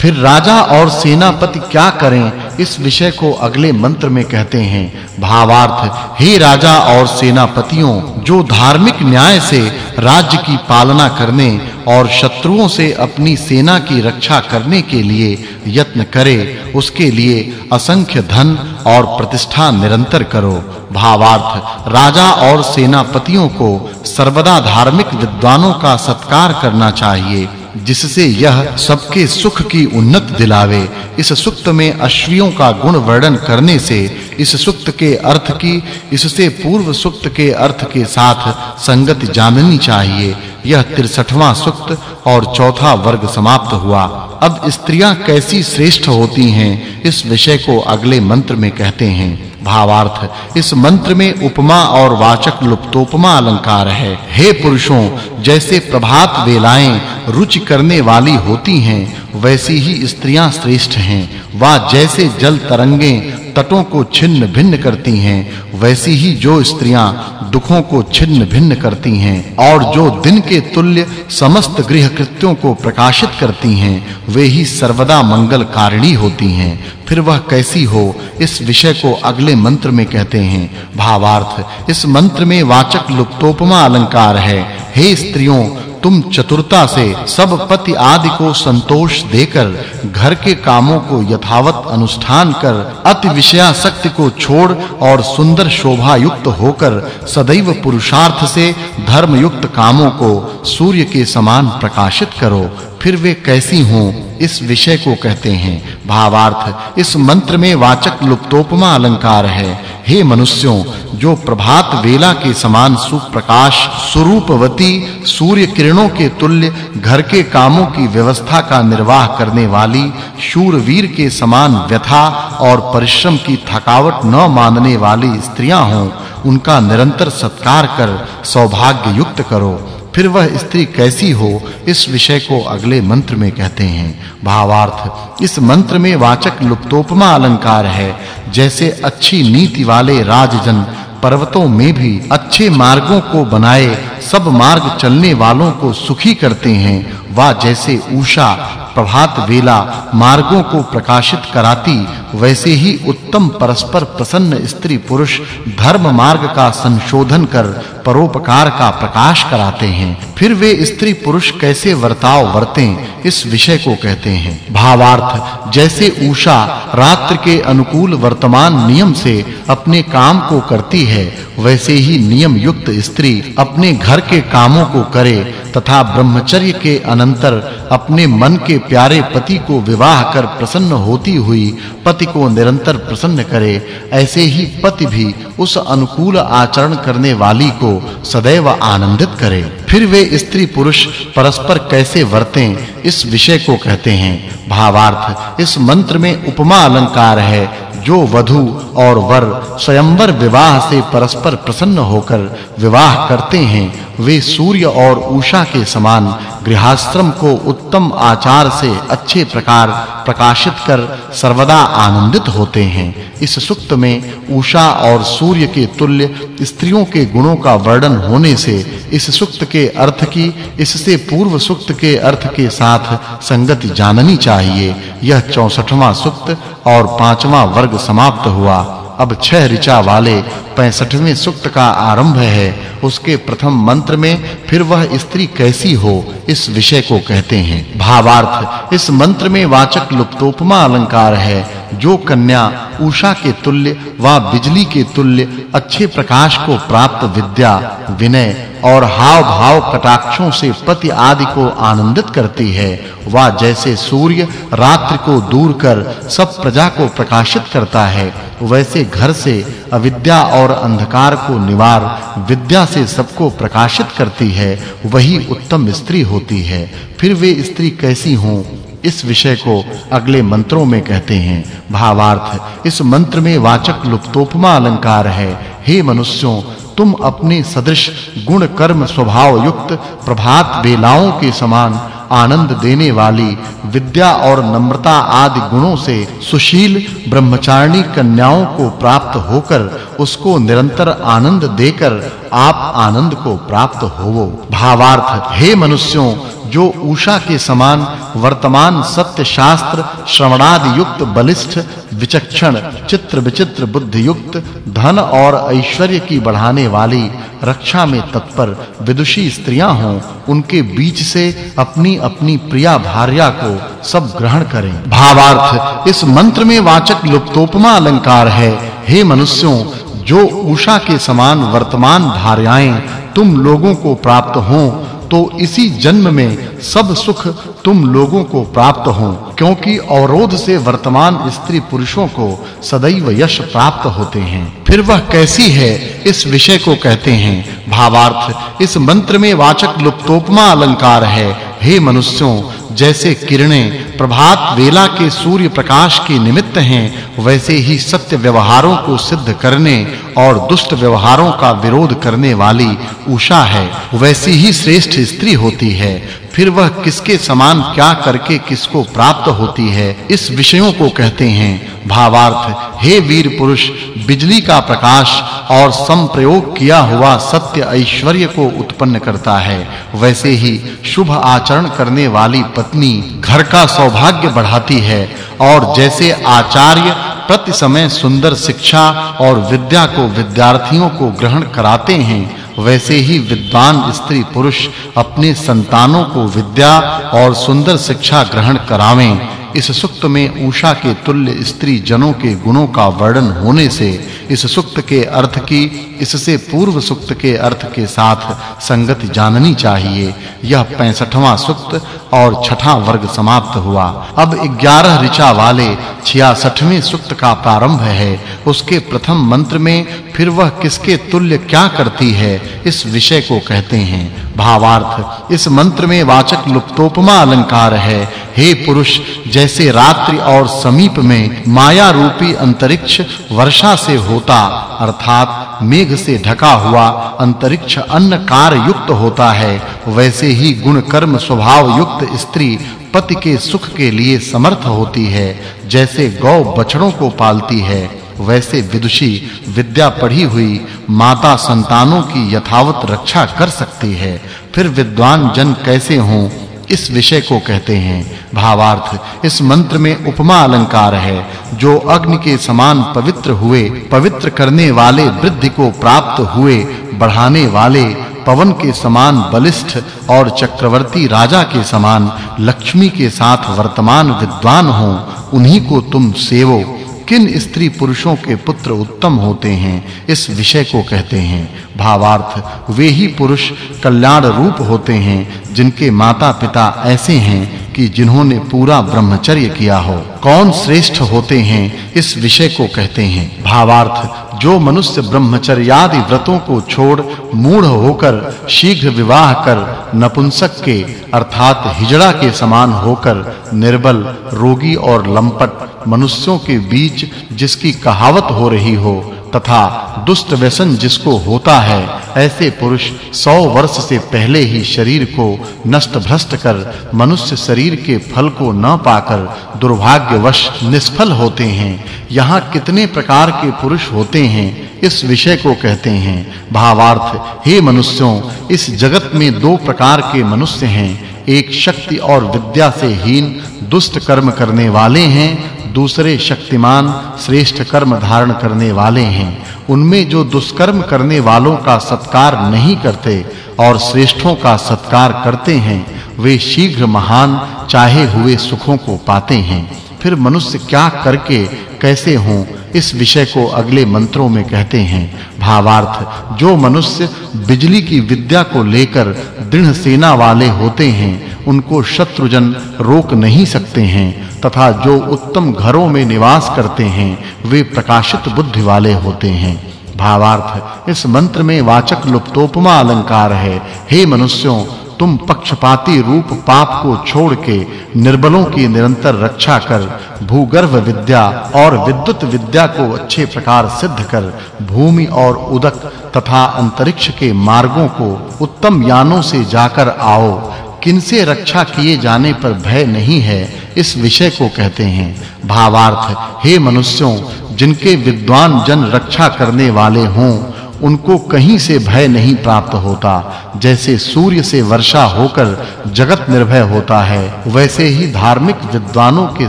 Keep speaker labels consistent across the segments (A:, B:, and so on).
A: फिर राजा और सेनापति क्या करें? इस विषय को अगले मंत्र में कहते हैं। भावार्थ, हे राजा और सेनापतियों, जो धार्मिक न्याय से राज्य की पालना करने और शत्रुओं से अपनी सेना की रक्षा करने के लिए यत्न करे, उसके लिए असंख्य धन और प्रतिष्ठा निरंतर करो। भावार्थ, राजा और सेनापतियों को सर्वदा धार्मिक विद्वानों का सत्कार करना चाहिए। जिससे यह सबके सुख की उन्नत दिलावे। इस सुक्त में अश्वियों का गुण वर्णन करने से इस सुक्त के अर्थ की, इससे पूर्व सुक्त के अर्थ के साथ संगति जाननी चाहिए। यह 63वां सुक्त और चौथा वर्ग समाप्त हुआ। अब स्त्रियाँ कैसी श्रेष्ठ होती हैं, इस विषय को अगले मंत्र में कहते हैं। भावार्थ, इस मंत्र में उपमा और वाचक् लुप्तोपमा अलंकार है। हे पुरुषों, जैसे प्रभात वेलाएँ रुचि करने वाली होती हैं, वैसी ही स्त्रियाँ श्रेष्ठ हैं। वा जैसे जल तरंगें तटों को छिन्न भिन्न करती हैं, वैसी ही जो स्त्रियाँ दुखों को छिन्न भिन्न करती हैं, और जो दिन के तुल्य समस्त गृह कृत्यों को प्रकाशित करती हैं, वे ही सर्वदा मंगलकारिणी होती हैं। फिर वह कैसी हो, इस विषय को अगले मंत्र में कहते हैं। भावार्थ, इस मंत्र में वाचक् लुप्तोपमा अलंकार है। हे स्त्रियों तुम चतुरता से सब पति आदि को संतोष देकर घर के कामों को यथावत अनुष्ठान कर, अति विषयासक्ति को छोड़ और सुंदर शोभा युक्त होकर सदैव पुरुषार्थ से धर्म युक्त कामों को सूर्य के समान प्रकाशित करो। फिर वे कैसी हों, इस विषय को कहते हैं। भावार्थ, इस मंत्र में वाचक् लुप्तोपमा अलंकार है। हे मनुष्यों, जो प्रभात वेला के समान सुप्रकाश, स्वरूपवती सूर्य किरणों के तुल्य, घर के कामों की व्यवस्था का निर्वाह करने वाली, शूरवीर के समान व्यथा और परिश्रम की थकावट न मानने वाली स्त्रियाँ हों, उनका निरंतर सत्कार कर सौभाग्य युक्त करो। फिर वह स्त्री कैसी हो, इस विषय को अगले मंत्र में कहते हैं। भावार्थ, इस मंत्र में वाचक् लुप्तोपमा अलंकार है। जैसे अच्छी नीति वाले राजजन पर्वतों में भी अच्छे मार्गों को बनाए, सब मार्ग चलने वालों को सुखी करते हैं, वा जैसे उषा प्रभात वेला मार्गों को प्रकाशित कराती, वैसे ही उत्तम परस्पर प्रसन्न स्त्री पुरुष धर्म मार्ग का संशोधन कर परोपकार का प्रकाश कराते हैं। फिर वे स्त्री पुरुष कैसे वर्ताव वर्तें, इस विषय को कहते हैं। भावार्थ, जैसे उषा रात्रि के अनुकूल वर्तमान नियम से अपने काम को करती है, वैसे ही नियम युक्त स्त्री अपने घर के कामों को करे तथा ब्रह्मचर्य के अनंतर अपने मन के प्यारे पति को विवाह कर प्रसन्न होती हुई पति को निरंतर प्रसन्न करे, ऐसे ही पति भी उस अनुकूल आचरण करने वाली को सदैव आनंदित करे। फिर वे स्त्री पुरुष परस्पर कैसे वर्तें, इस विषय को कहते हैं। भावार्थ, इस मंत्र में उपमा अलंकार है, जो वधु और वर स्वयंवर विवाह से परस्पर प्रसन्न होकर विवाह करते हैं, वे सूर्य और उषा के समान गृहस्थ्रम को उत्तम आचार से अच्छे प्रकार प्रकाशित कर सर्वदा आनंदित होते हैं। इस सुक्त में उषा और सूर्य के तुल्य स्त्रियों के गुणों का वर्णन होने से इस सुक्त के अर्थ की, इससे पूर्व सुक्त के अर्थ के साथ संगति जाननी चाहिए। यह 64वां सुक्त और 5वां वर्ग समाप्त हुआ। अब छह ऋचा वाले 65वें सुक्त का आरंभ है। उसके प्रथम मंत्र में, फिर वह स्त्री कैसी हो? इस विषय को कहते हैं। भावार्थ, इस मंत्र में वाचक् लुप्तोपमा अलंकार है। जो कन्या उषा के तुल्य व बिजली के तुल्य अच्छे प्रकाश को प्राप्त विद्या, विनय और हाव भाव कटाक्षों से पति आदि को आनंदित करती है, वा जैसे सूर्य रात्रि को दूर कर सब प्रजा को प्रकाशित करता है, वैसे घर से अविद्या और अंधकार को निवार विद्या से सबको प्रकाशित करती है, वही उत्तम स्त्री होती है। फिर वे स्त्री कैसी हों? इस विषय को अगले मंत्रों में कहते हैं। भावार्थ, इस मंत्र में वाचक् लुप्तोपमा अलंकार है। हे मनुष्यों, तुम अपने सदृश गुण कर्म स्वभाव युक्त प्रभात बेलाओं के समान आनंद देने वाली विद्या और नम्रता आदि गुणों से सुशील, ब्रह्मचारिणी कन्याओं को प्राप्त होकर उसको निरंतर आनंद देकर आप आनंद को प्राप्त होवो। भावार्थ, हे मनुष्यों, जो उषा के समान वर्तमान सत्य शास्त्र श्रवणादि युक्त बलिष्ठ, विचक्षण चित्र विचित्र बुद्धि युक्त धन और ऐश्वर्य की बढ़ाने वाली, रक्षा में तत्पर, विदुषी स्त्रियाँ हों, उनके बीच से अपनी अपनी प्रिया भार्या को सब ग्रहण करें। भावार्थ, इस मंत्र में वाचक् लुप्तोपमा अलंकार है। हे मनुष्यों जो उषा के समान वर्तमान भार्याएँ तुम लोगों को प्राप्त हों तो इसी जन्म में सब सुख तुम लोगों को प्राप्त हो, क्योंकि अवरोध से वर्तमान स्त्री पुरुषों को सदैव यश प्राप्त होते हैं। फिर वह कैसी है, इस विषय को कहते हैं। भावार्थ, इस मंत्र में वाचक् लुप्तोपमा अलंकार है हे मनुष्यों, जैसे किरणें प्रभात वेला के सूर्य प्रकाश के निमित्त हैं, वैसे ही सत्य व्यवहारों को सिद्ध करने और दुष्ट व्यवहारों का विरोध करने वाली उषा है। वैसी ही श्रेष्ठ स्त्री होती है। फिर वह किसके समान क्या करके किसको प्राप्त होती है, इस विषयों को कहते हैं। भावार्थ, हे वीर पुरुष, बिजली का प्रकाश और संप्रयोग किया हुआ सत्य ऐश्वर्य को उत्पन्न करता है। वैसे ही शुभ आचरण करने वाली पत्नी घर का सौभाग्य बढ़ाती है और जैसे आचार्य प्रति समय सुंदर शिक्षा और विद्या को विद्यार्थियों को ग्रहण कराते हैं वैसे ही विद्वान स्त्री पुरुष अपने संतानों को विद्या और सुंदर शिक्षा ग्रहण करावें। इस सुक्त में उषा के तुल्य स्त्री जनों के गुणों का वर्णन होने से इस सुक्त के अर्थ की, इससे पूर्व सुक्त के अर्थ के साथ संगति जाननी चाहिए। यह 65वां सुक्त और छठा वर्ग समाप्त हुआ। अब 11 ऋचा वाले 66वें सुक्त का प्रारंभ है। उसके प्रथम मंत्र में, फिर वह किसके तुल्य क्या करती है? इस विषय को कहते हैं। भावार्थ। इस मंत्र में वाचक् लुप्तोपमा अलंकार है। हे पुरुष, जैसे रात्रि और समीप में माया रूपी अंतरिक्ष वर्षा से होता, अर्थात मेघ से ढका हुआ अंतरिक्ष अन्न कार्य युक्त होता है, वैसे ही गुण कर्म स्वभाव युक्त स्त्री पति के सुख के लिए समर्थ होती है, जैसे गौ बछड़ों को पालती है। वैसे विदुषी विद्या पढ़ी हुई माता संतानों की यथावत रक्षा कर सकती है। फिर विद्वान जन कैसे हों, इस विषय को कहते हैं। भावार्थ, इस मंत्र में उपमा अलंकार है, जो अग्नि के समान पवित्र हुए, पवित्र करने वाले वृद्धि को प्राप्त हुए, बढ़ाने वाले, पवन के समान बलिष्ठ और चक्रवर्ती राजा के समान, लक्ष्मी के साथ वर्तमान विद्वान हो, उन्हीं को तुम सेवो। किन स्त्री पुरुषों के पुत्र उत्तम होते हैं, इस विषय को कहते हैं। भावार्थ, वे ही पुरुष कल्याण रूप होते हैं, जिनके माता-पिता ऐसे हैं कि जिन्होंने पूरा ब्रह्मचर्य किया हो। कौन श्रेष्ठ होते हैं, इस विषय को कहते हैं। भावार्थ, जो मनुष्य ब्रह्मचर्यादि व्रतों को छोड़ मूढ़ होकर शीघ्र विवाह कर नपुंसक के, अर्थात हिजड़ा के समान होकर निर्बल, रोगी और लंपट मनुष्यों के बीच जिसकी कहावत हो रही हो तथा दुष्ट व्यसन जिसको होता है, ऐसे पुरुष 100 वर्ष से पहले ही शरीर को नष्ट भ्रष्ट कर मनुष्य शरीर के फल को न पाकर दुर्भाग्यवश निष्फल होते हैं। यहाँ कितने प्रकार के पुरुष होते हैं, इस विषय को कहते हैं। भावार्थ, हे मनुष्यों, इस जगत में दो प्रकार के मनुष्य हैं। एक शक्ति और विद्या से हीन, दुष्ट कर्म करने वाले हैं दूसरे शक्तिमान श्रेष्ठ कर्म धारण करने वाले हैं। उनमें जो दुष्कर्म करने वालों का सत्कार नहीं करते और श्रेष्ठों का सत्कार करते हैं, वे शीघ्र महान, चाहे हुए सुखों को पाते हैं। फिर मनुष्य क्या करके कैसे हों, इस विषय को अगले मंत्रों में कहते हैं। भावार्थ, जो मनुष्य बिजली की विद्या को लेकर दृढ़ सेना वाले होते हैं उनको शत्रुजन रोक नहीं सकते हैं, तथा जो उत्तम घरों में निवास करते हैं, वे प्रकाशित बुद्धि वाले होते हैं। भावार्थ, इस मंत्र में वाचक् लुप्तोपमा अलंकार है। हे मनुष्यों, तुम पक्षपाती रूप पाप को छोड़ के निर्बलों की निरंतर रक्षा कर, भूगर्भ विद्या और विद्युत विद्या को अच्छे प्रकार सिद्ध कर, भूमि और उदक तथा अंतरिक्ष के मार्गों को उत्तम यानों से जाकर आओ। किनसे रक्षा किए जाने पर भय नहीं है, इस विषय को कहते हैं। भावार्थ, हे मनुष्यों, जिनके विद्वान जन रक्षा करने वाले हों, उनको कहीं से भय नहीं प्राप्त होता। जैसे सूर्य से वर्षा होकर जगत निर्भय होता है, वैसे ही धार्मिक विद्वानों के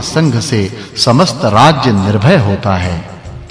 A: संग से समस्त राज्य निर्भय होता है।